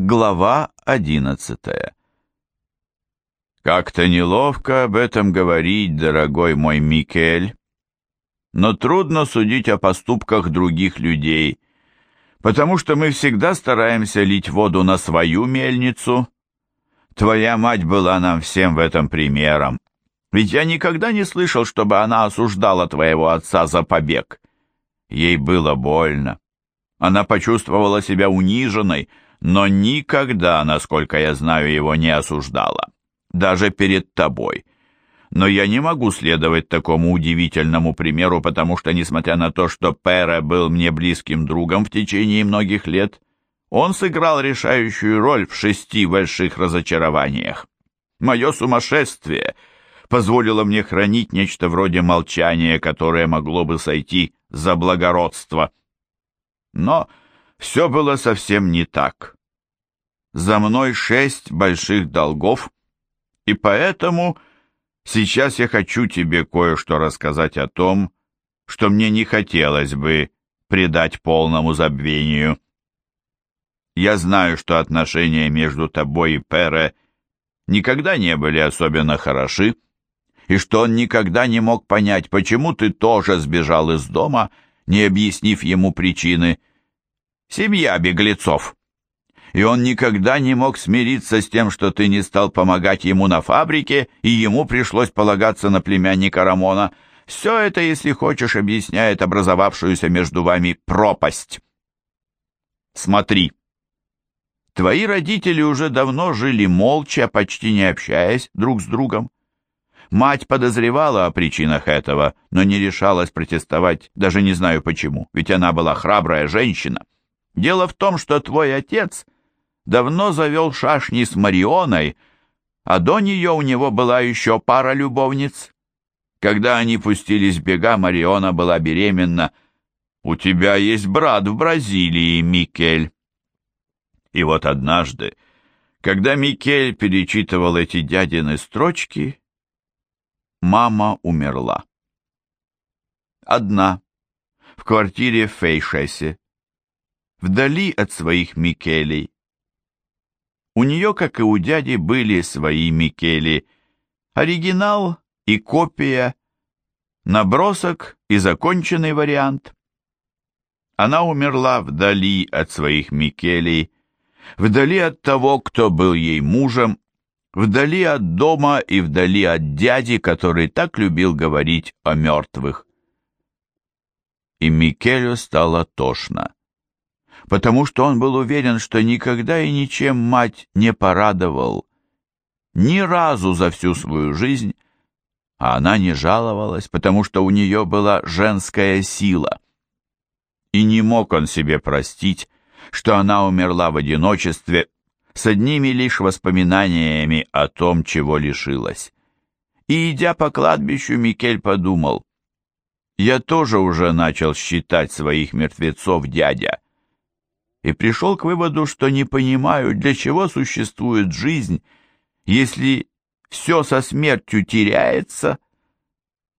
Глава одиннадцатая Как-то неловко об этом говорить, дорогой мой Микель, но трудно судить о поступках других людей, потому что мы всегда стараемся лить воду на свою мельницу. Твоя мать была нам всем в этом примером, ведь я никогда не слышал, чтобы она осуждала твоего отца за побег. Ей было больно. Она почувствовала себя униженной, но никогда, насколько я знаю, его не осуждала, даже перед тобой. Но я не могу следовать такому удивительному примеру, потому что, несмотря на то, что Пере был мне близким другом в течение многих лет, он сыграл решающую роль в шести больших разочарованиях. Мое сумасшествие позволило мне хранить нечто вроде молчания, которое могло бы сойти за благородство. Но все было совсем не так. За мной шесть больших долгов, и поэтому сейчас я хочу тебе кое-что рассказать о том, что мне не хотелось бы предать полному забвению. Я знаю, что отношения между тобой и Пере никогда не были особенно хороши, и что он никогда не мог понять, почему ты тоже сбежал из дома, не объяснив ему причины, семья беглецов. И он никогда не мог смириться с тем, что ты не стал помогать ему на фабрике, и ему пришлось полагаться на племянника Рамона. Все это, если хочешь, объясняет образовавшуюся между вами пропасть. Смотри. Твои родители уже давно жили молча, почти не общаясь друг с другом. Мать подозревала о причинах этого, но не решалась протестовать, даже не знаю почему, ведь она была храбрая женщина. Дело в том, что твой отец давно завел шашни с Марионой, а до нее у него была еще пара любовниц. Когда они пустились в бега, Мариона была беременна. «У тебя есть брат в Бразилии, Микель». И вот однажды, когда Микель перечитывал эти дядины строчки, мама умерла. Одна, в квартире в Фейшесе вдали от своих Микелей. У нее, как и у дяди, были свои Микели, оригинал и копия, набросок и законченный вариант. Она умерла вдали от своих Микелей, вдали от того, кто был ей мужем, вдали от дома и вдали от дяди, который так любил говорить о мертвых. И Микелю стало тошно потому что он был уверен, что никогда и ничем мать не порадовал. Ни разу за всю свою жизнь, а она не жаловалась, потому что у нее была женская сила. И не мог он себе простить, что она умерла в одиночестве с одними лишь воспоминаниями о том, чего лишилась. И, идя по кладбищу, Микель подумал, «Я тоже уже начал считать своих мертвецов дядя» и пришел к выводу, что не понимаю, для чего существует жизнь, если все со смертью теряется.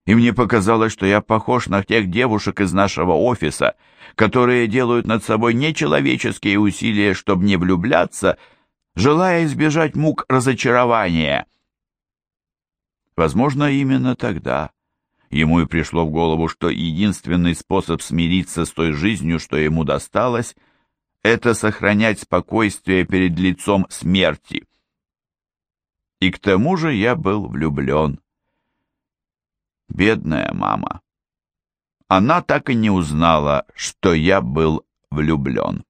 И мне показалось, что я похож на тех девушек из нашего офиса, которые делают над собой нечеловеческие усилия, чтобы не влюбляться, желая избежать мук разочарования. Возможно, именно тогда ему и пришло в голову, что единственный способ смириться с той жизнью, что ему досталось — это сохранять спокойствие перед лицом смерти. И к тому же я был влюблен. Бедная мама. Она так и не узнала, что я был влюблен.